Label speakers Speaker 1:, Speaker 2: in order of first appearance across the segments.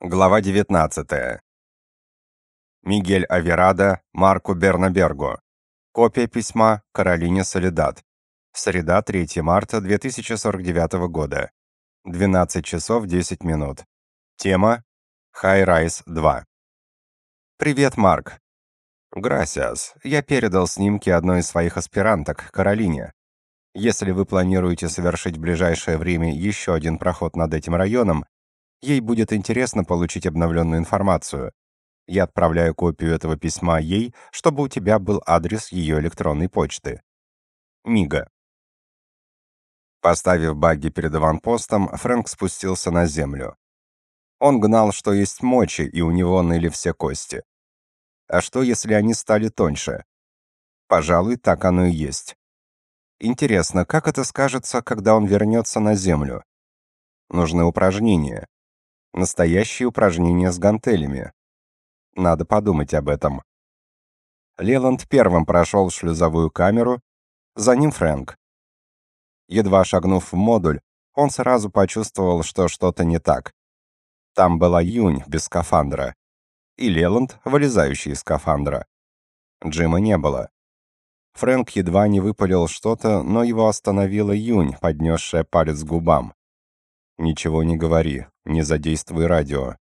Speaker 1: Глава 19. Мигель Аверада Марку Бернабергу. Копия письма Каролине Солидат. Среда, 3 марта 2049 года. 12 часов 10 минут. Тема Rise 2. Привет, Марк. Грасиас. Я передал снимки одной из своих аспиранток, Каролине. Если вы планируете совершить в ближайшее время еще один проход над этим районом, Ей будет интересно получить обновленную информацию. Я отправляю копию этого письма ей, чтобы у тебя был адрес ее электронной почты. Мига. Поставив багги перед аванпостом, Фрэнк спустился на землю. Он гнал, что есть мочи, и у него ныли все кости. А что, если они стали тоньше? Пожалуй, так оно и есть. Интересно, как это скажется, когда он вернется на землю? Нужны упражнения. Настоящие упражнения с гантелями. Надо подумать об этом. Леланд первым прошел шлюзовую камеру, за ним Фрэнк. Едва шагнув в модуль, он сразу почувствовал, что что-то не так. Там была Юнь без скафандра. И Леланд, вылезающий из скафандра. Джима не было. Фрэнк едва не выпалил что-то, но его остановила Юнь, поднесшая палец к губам. «Ничего не говори, не задействуй радио».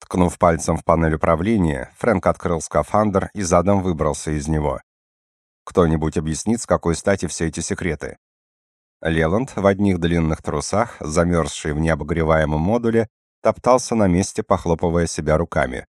Speaker 1: Ткнув пальцем в панель управления, Фрэнк открыл скафандр и задом выбрался из него. Кто-нибудь объяснит, с какой стати все эти секреты? Леланд в одних длинных трусах, замерзший в необогреваемом модуле, топтался на месте, похлопывая себя руками.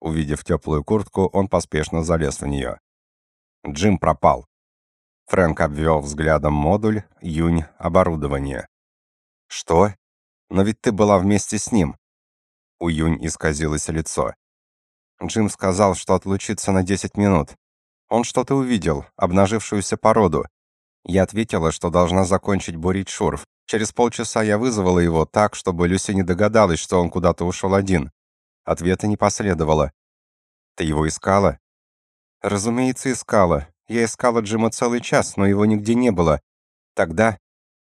Speaker 1: Увидев теплую куртку, он поспешно залез в нее. Джим пропал. Фрэнк обвел взглядом модуль, Юнь, оборудование. «Что? Но ведь ты была вместе с ним». У Юнь исказилось лицо. Джим сказал, что отлучится на 10 минут. Он что-то увидел, обнажившуюся породу. Я ответила, что должна закончить бурить шурф. Через полчаса я вызвала его так, чтобы Люси не догадалась, что он куда-то ушел один. Ответа не последовало. «Ты его искала?» «Разумеется, искала. Я искала Джима целый час, но его нигде не было. Тогда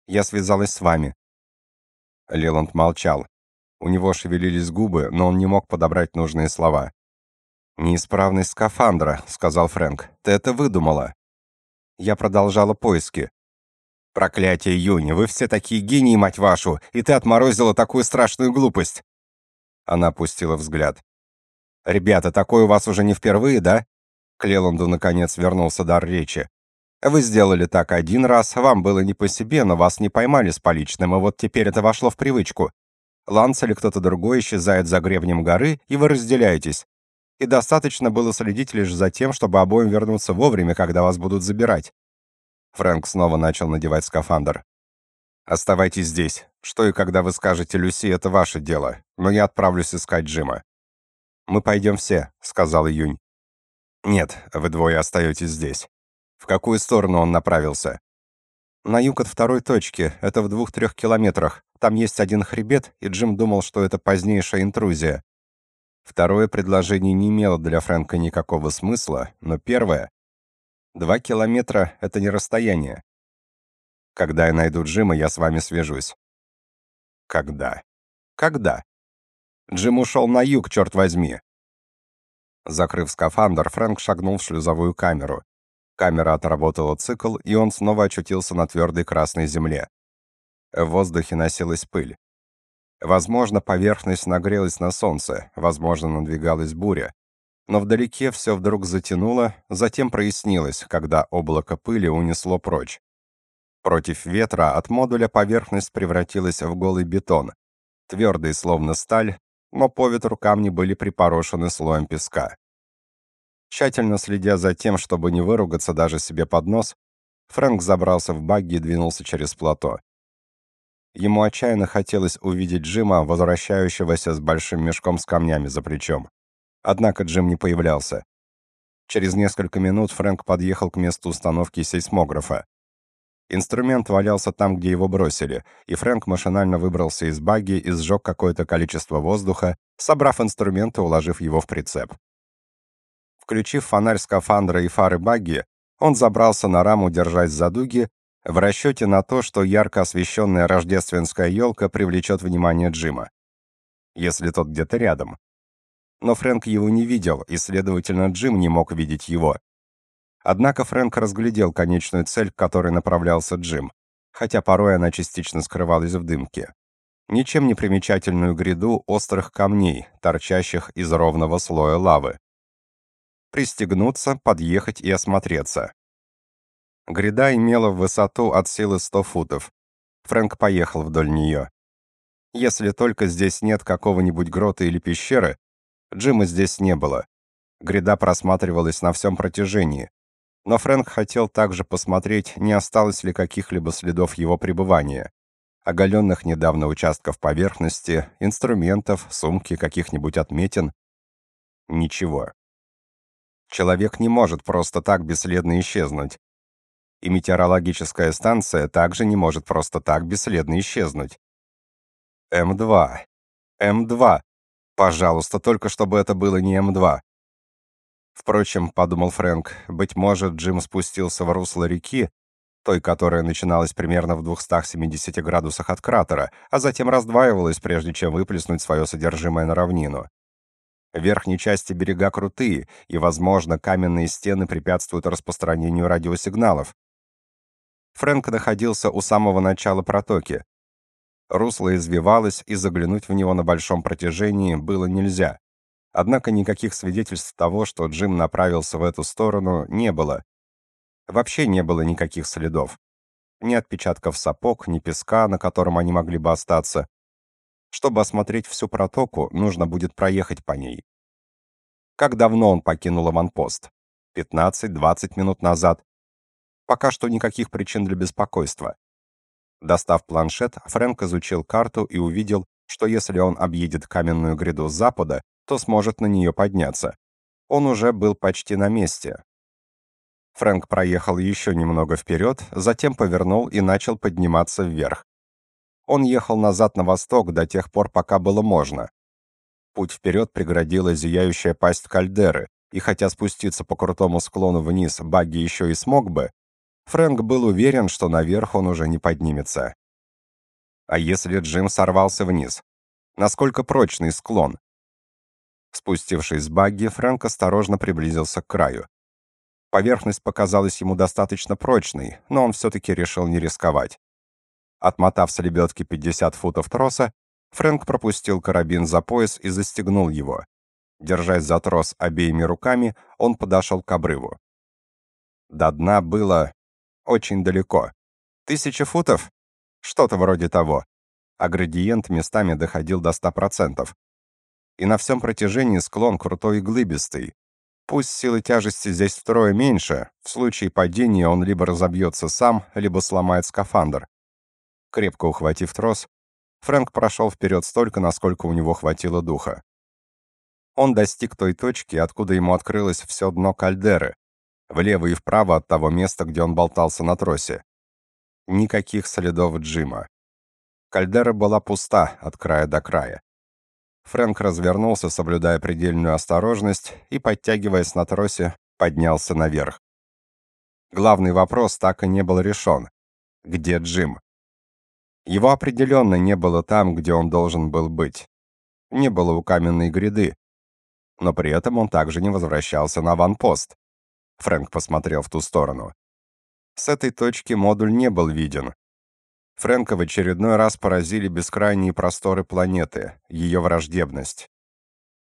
Speaker 1: я связалась с вами. Леланд молчал. У него шевелились губы, но он не мог подобрать нужные слова. «Неисправность скафандра», — сказал Фрэнк. «Ты это выдумала». Я продолжала поиски. «Проклятие, Юни, вы все такие гении, мать вашу, и ты отморозила такую страшную глупость!» Она опустила взгляд. «Ребята, такое у вас уже не впервые, да?» К Леланду, наконец, вернулся дар речи. Вы сделали так один раз, вам было не по себе, но вас не поймали с поличным, и вот теперь это вошло в привычку. Ланс или кто-то другой исчезает за гребнем горы, и вы разделяетесь. И достаточно было следить лишь за тем, чтобы обоим вернуться вовремя, когда вас будут забирать. Фрэнк снова начал надевать скафандр. Оставайтесь здесь. Что и когда вы скажете Люси, это ваше дело, но я отправлюсь искать Джима. Мы пойдем все, сказал Июнь. Нет, вы двое остаетесь здесь. В какую сторону он направился? На юг от второй точки, это в двух-трех километрах. Там есть один хребет, и Джим думал, что это позднейшая интрузия. Второе предложение не имело для Фрэнка никакого смысла, но первое... Два километра — это не расстояние. Когда я найду Джима, я с вами свяжусь. Когда? Когда? Джим ушел на юг, черт возьми. Закрыв скафандр, Фрэнк шагнул в шлюзовую камеру. Камера отработала цикл, и он снова очутился на твердой красной земле. В воздухе носилась пыль. Возможно, поверхность нагрелась на солнце, возможно, надвигалась буря. Но вдалеке все вдруг затянуло, затем прояснилось, когда облако пыли унесло прочь. Против ветра от модуля поверхность превратилась в голый бетон, твердый, словно сталь, но по ветру камни были припорошены слоем песка. Тщательно следя за тем, чтобы не выругаться даже себе под нос, Фрэнк забрался в багги и двинулся через плато. Ему отчаянно хотелось увидеть Джима, возвращающегося с большим мешком с камнями за плечом. Однако Джим не появлялся. Через несколько минут Фрэнк подъехал к месту установки сейсмографа. Инструмент валялся там, где его бросили, и Фрэнк машинально выбрался из багги и сжег какое-то количество воздуха, собрав инструмент и уложив его в прицеп. Включив фонарь скафандра и фары багги, он забрался на раму, держась за дуги, в расчете на то, что ярко освещенная рождественская елка привлечет внимание Джима. если тот где-то рядом. Но Фрэнк его не видел, и, следовательно, Джим не мог видеть его. Однако Фрэнк разглядел конечную цель, к которой направлялся Джим, хотя порой она частично скрывалась в дымке. Ничем не примечательную гряду острых камней, торчащих из ровного слоя лавы. Пристегнуться, подъехать и осмотреться. Гряда имела высоту от силы 100 футов. Фрэнк поехал вдоль нее. Если только здесь нет какого-нибудь грота или пещеры, Джима здесь не было. Гряда просматривалась на всем протяжении. Но Фрэнк хотел также посмотреть, не осталось ли каких-либо следов его пребывания. Оголенных недавно участков поверхности, инструментов, сумки, каких-нибудь отметин. Ничего. Человек не может просто так бесследно исчезнуть. И метеорологическая станция также не может просто так бесследно исчезнуть. М2. М2. Пожалуйста, только чтобы это было не М2. Впрочем, подумал Фрэнк, быть может, Джим спустился в русло реки, той, которая начиналась примерно в 270 градусах от кратера, а затем раздваивалась, прежде чем выплеснуть свое содержимое на равнину. В верхней части берега крутые, и, возможно, каменные стены препятствуют распространению радиосигналов. Фрэнк находился у самого начала протоки. Русло извивалось, и заглянуть в него на большом протяжении было нельзя. Однако никаких свидетельств того, что Джим направился в эту сторону, не было. Вообще не было никаких следов. Ни отпечатков сапог, ни песка, на котором они могли бы остаться. Чтобы осмотреть всю протоку, нужно будет проехать по ней. Как давно он покинул аванпост? 15-20 минут назад. Пока что никаких причин для беспокойства. Достав планшет, Фрэнк изучил карту и увидел, что если он объедет каменную гряду с запада, то сможет на нее подняться. Он уже был почти на месте. Фрэнк проехал еще немного вперед, затем повернул и начал подниматься вверх. Он ехал назад на восток до тех пор, пока было можно. Путь вперед преградила зияющая пасть кальдеры, и хотя спуститься по крутому склону вниз Багги еще и смог бы, Фрэнк был уверен, что наверх он уже не поднимется. А если Джим сорвался вниз? Насколько прочный склон? Спустившись с багги, Фрэнк осторожно приблизился к краю. Поверхность показалась ему достаточно прочной, но он все-таки решил не рисковать. Отмотав с лебедки 50 футов троса, Фрэнк пропустил карабин за пояс и застегнул его. Держась за трос обеими руками, он подошел к обрыву. До дна было очень далеко. Тысяча футов? Что-то вроде того. А градиент местами доходил до 100%. И на всем протяжении склон крутой и глыбистый. Пусть силы тяжести здесь втрое меньше, в случае падения он либо разобьется сам, либо сломает скафандр. Крепко ухватив трос, Фрэнк прошел вперед столько, насколько у него хватило духа. Он достиг той точки, откуда ему открылось все дно кальдеры, влево и вправо от того места, где он болтался на тросе. Никаких следов Джима. Кальдера была пуста от края до края. Фрэнк развернулся, соблюдая предельную осторожность, и, подтягиваясь на тросе, поднялся наверх. Главный вопрос так и не был решен. Где Джим? Его определенно не было там, где он должен был быть. Не было у каменной гряды. Но при этом он также не возвращался на ванпост. Фрэнк посмотрел в ту сторону. С этой точки модуль не был виден. Фрэнка в очередной раз поразили бескрайние просторы планеты, ее враждебность.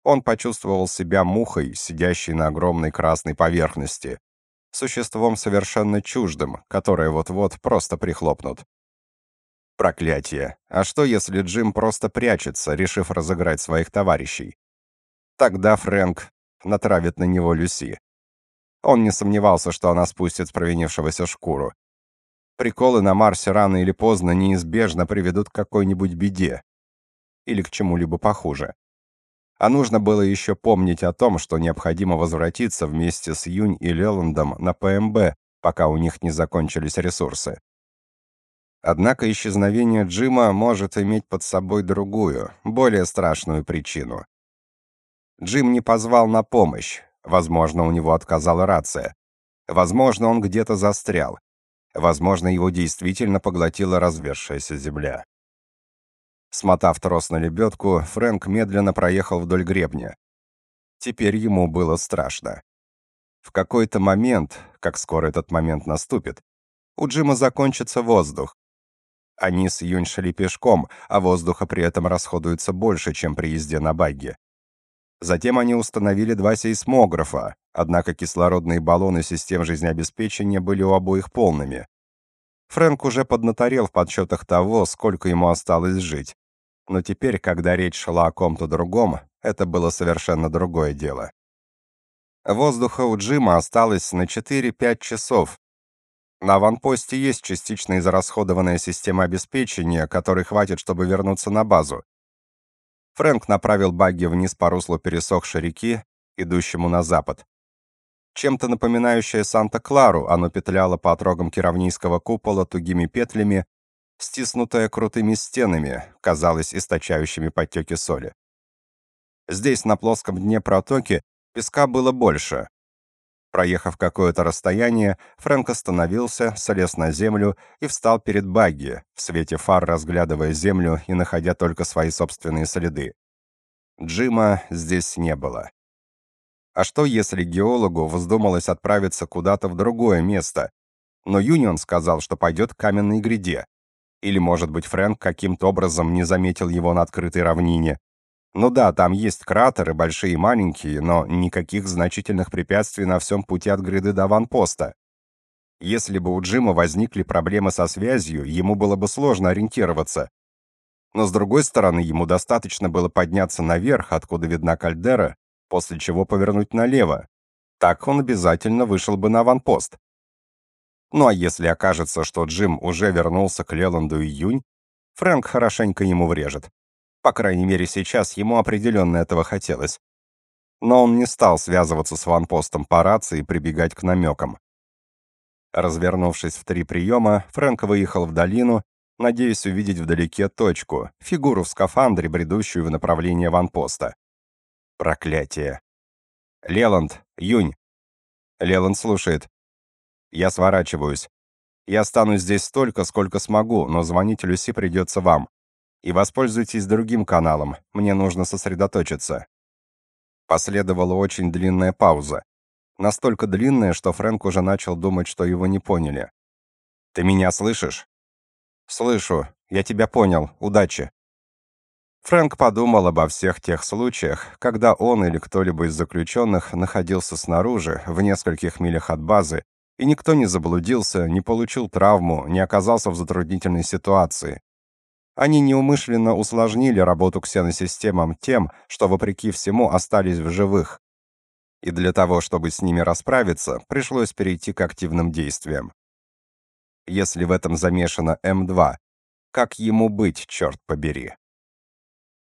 Speaker 1: Он почувствовал себя мухой, сидящей на огромной красной поверхности, существом совершенно чуждым, которое вот-вот просто прихлопнут. Проклятие. А что, если Джим просто прячется, решив разыграть своих товарищей? Тогда Фрэнк натравит на него Люси. Он не сомневался, что она спустит с провинившегося шкуру. Приколы на Марсе рано или поздно неизбежно приведут к какой-нибудь беде. Или к чему-либо похуже. А нужно было еще помнить о том, что необходимо возвратиться вместе с Юнь и Леландом на ПМБ, пока у них не закончились ресурсы. Однако исчезновение Джима может иметь под собой другую, более страшную причину. Джим не позвал на помощь, возможно, у него отказала рация. Возможно, он где-то застрял. Возможно, его действительно поглотила развершаяся земля. Смотав трос на лебедку, Фрэнк медленно проехал вдоль гребня. Теперь ему было страшно. В какой-то момент, как скоро этот момент наступит, у Джима закончится воздух. Они с Юнь шли пешком, а воздуха при этом расходуется больше, чем при езде на багге. Затем они установили два сейсмографа, однако кислородные баллоны систем жизнеобеспечения были у обоих полными. Фрэнк уже поднаторел в подсчетах того, сколько ему осталось жить. Но теперь, когда речь шла о ком-то другом, это было совершенно другое дело. Воздуха у Джима осталось на 4-5 часов. На аванпосте есть частично израсходованная система обеспечения, которой хватит, чтобы вернуться на базу. Фрэнк направил багги вниз по руслу пересохшей реки, идущему на запад. Чем-то напоминающее Санта-Клару, оно петляло по отрогам Кировнийского купола тугими петлями, стиснутое крутыми стенами, казалось источающими подтеки соли. Здесь, на плоском дне протоки, песка было больше. Проехав какое-то расстояние, Фрэнк остановился, слез на землю и встал перед багги, в свете фар разглядывая землю и находя только свои собственные следы. Джима здесь не было. А что, если геологу вздумалось отправиться куда-то в другое место? Но Юнион сказал, что пойдет к каменной гряде. Или, может быть, Фрэнк каким-то образом не заметил его на открытой равнине. Ну да, там есть кратеры, большие и маленькие, но никаких значительных препятствий на всем пути от гряды до ванпоста. Если бы у Джима возникли проблемы со связью, ему было бы сложно ориентироваться. Но с другой стороны, ему достаточно было подняться наверх, откуда видна кальдера, после чего повернуть налево. Так он обязательно вышел бы на ванпост. Ну а если окажется, что Джим уже вернулся к Леланду июнь, Фрэнк хорошенько ему врежет. По крайней мере, сейчас ему определенно этого хотелось. Но он не стал связываться с ванпостом по рации и прибегать к намекам. Развернувшись в три приема, Фрэнк выехал в долину, надеясь увидеть вдалеке точку, фигуру в скафандре, бредущую в направлении ванпоста. Проклятие. Леланд, Юнь. Леланд слушает. Я сворачиваюсь. Я останусь здесь столько, сколько смогу, но звонить Люси придется вам. И воспользуйтесь другим каналом. Мне нужно сосредоточиться. Последовала очень длинная пауза. Настолько длинная, что Фрэнк уже начал думать, что его не поняли. Ты меня слышишь? Слышу. Я тебя понял. Удачи. Фрэнк подумал обо всех тех случаях, когда он или кто-либо из заключенных находился снаружи, в нескольких милях от базы, и никто не заблудился, не получил травму, не оказался в затруднительной ситуации. Они неумышленно усложнили работу ксеносистемам тем, что вопреки всему остались в живых. И для того, чтобы с ними расправиться, пришлось перейти к активным действиям. Если в этом замешана М2, как ему быть, черт побери?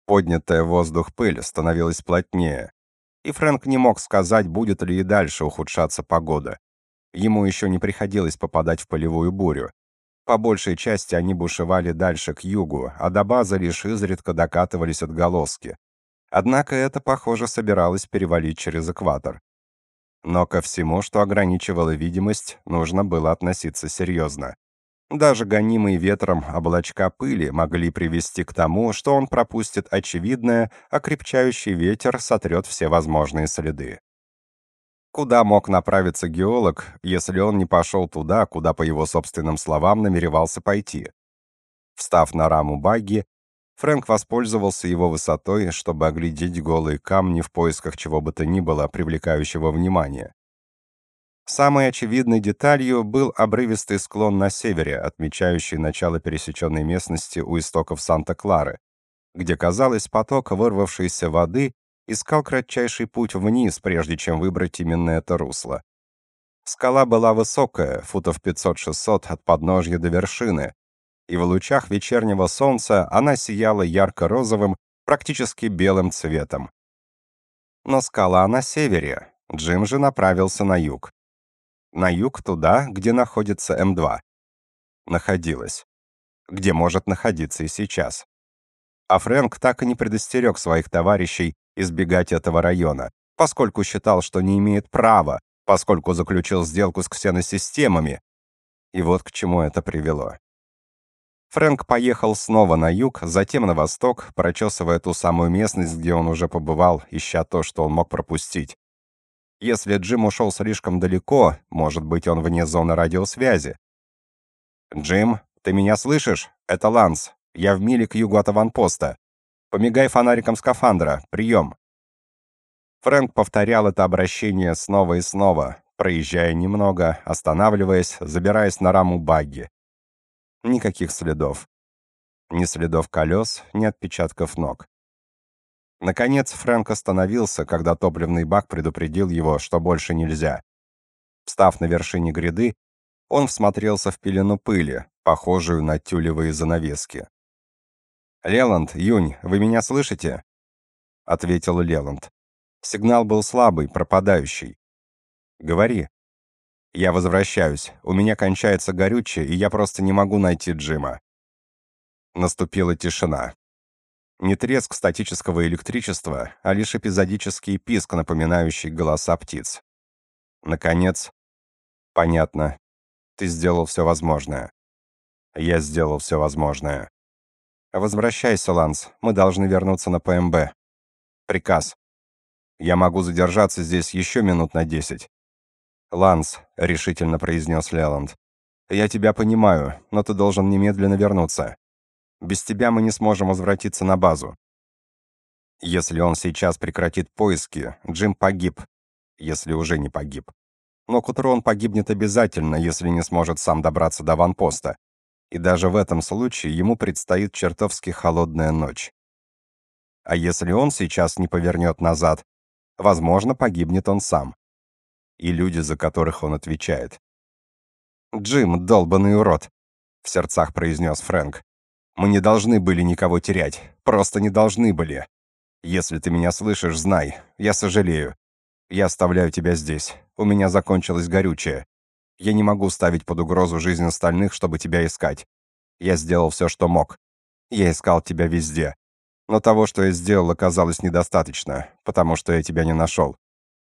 Speaker 1: Поднятая в воздух пыль становилась плотнее, и Фрэнк не мог сказать, будет ли и дальше ухудшаться погода. Ему еще не приходилось попадать в полевую бурю. По большей части они бушевали дальше к югу, а до базы лишь изредка докатывались отголоски. Однако это, похоже, собиралось перевалить через экватор. Но ко всему, что ограничивало видимость, нужно было относиться серьезно. Даже гонимые ветром облачка пыли могли привести к тому, что он пропустит очевидное, а крепчающий ветер сотрет все возможные следы. Куда мог направиться геолог, если он не пошел туда, куда, по его собственным словам, намеревался пойти? Встав на раму багги, Фрэнк воспользовался его высотой, чтобы оглядеть голые камни в поисках чего бы то ни было привлекающего внимания. Самой очевидной деталью был обрывистый склон на севере, отмечающий начало пересеченной местности у истоков Санта-Клары, где, казалось, поток вырвавшейся воды искал кратчайший путь вниз, прежде чем выбрать именно это русло. Скала была высокая, футов 500-600 от подножья до вершины, и в лучах вечернего солнца она сияла ярко-розовым, практически белым цветом. Но скала на севере, Джим же направился на юг. На юг туда, где находится М2. Находилась. Где может находиться и сейчас. А Фрэнк так и не предостерег своих товарищей избегать этого района, поскольку считал, что не имеет права, поскольку заключил сделку с ксеносистемами. И вот к чему это привело. Фрэнк поехал снова на юг, затем на восток, прочесывая ту самую местность, где он уже побывал, ища то, что он мог пропустить. Если Джим ушел слишком далеко, может быть, он вне зоны радиосвязи. «Джим, ты меня слышишь? Это Ланс. Я в миле к югу от аванпоста. Помигай фонариком скафандра. Прием!» Фрэнк повторял это обращение снова и снова, проезжая немного, останавливаясь, забираясь на раму багги. Никаких следов. Ни следов колес, ни отпечатков ног. Наконец Фрэнк остановился, когда топливный бак предупредил его, что больше нельзя. Встав на вершине гряды, он всмотрелся в пелену пыли, похожую на тюлевые занавески. «Леланд, Юнь, вы меня слышите?» — ответил Леланд. Сигнал был слабый, пропадающий. «Говори». «Я возвращаюсь. У меня кончается горючее, и я просто не могу найти Джима». Наступила тишина. Не треск статического электричества, а лишь эпизодический писк, напоминающий голоса птиц. Наконец, понятно. Ты сделал все возможное. Я сделал все возможное. Возвращайся, Ланс. Мы должны вернуться на ПМБ. Приказ. Я могу задержаться здесь еще минут на десять. «Ланс», — решительно произнес Леланд, — «я тебя понимаю, но ты должен немедленно вернуться. Без тебя мы не сможем возвратиться на базу». Если он сейчас прекратит поиски, Джим погиб, если уже не погиб. Но к утру он погибнет обязательно, если не сможет сам добраться до ванпоста. И даже в этом случае ему предстоит чертовски холодная ночь. А если он сейчас не повернет назад, возможно, погибнет он сам. И люди, за которых он отвечает. «Джим, долбанный урод!» — в сердцах произнес Фрэнк. «Мы не должны были никого терять. Просто не должны были. Если ты меня слышишь, знай. Я сожалею. Я оставляю тебя здесь. У меня закончилось горючее. Я не могу ставить под угрозу жизнь остальных, чтобы тебя искать. Я сделал все, что мог. Я искал тебя везде. Но того, что я сделал, оказалось недостаточно, потому что я тебя не нашел.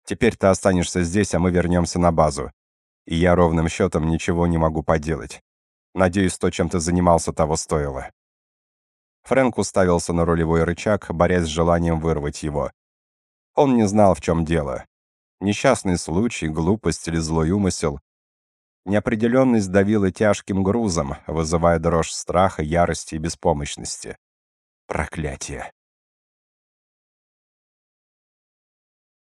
Speaker 1: Теперь ты останешься здесь, а мы вернемся на базу. И я ровным счетом ничего не могу поделать. Надеюсь, то, чем ты занимался, того стоило». Фрэнк уставился на рулевой рычаг, борясь с желанием вырвать его. Он не знал, в чем дело. Несчастный случай, глупость или злой умысел. Неопределенность давила тяжким грузом, вызывая дрожь страха, ярости и беспомощности. Проклятие.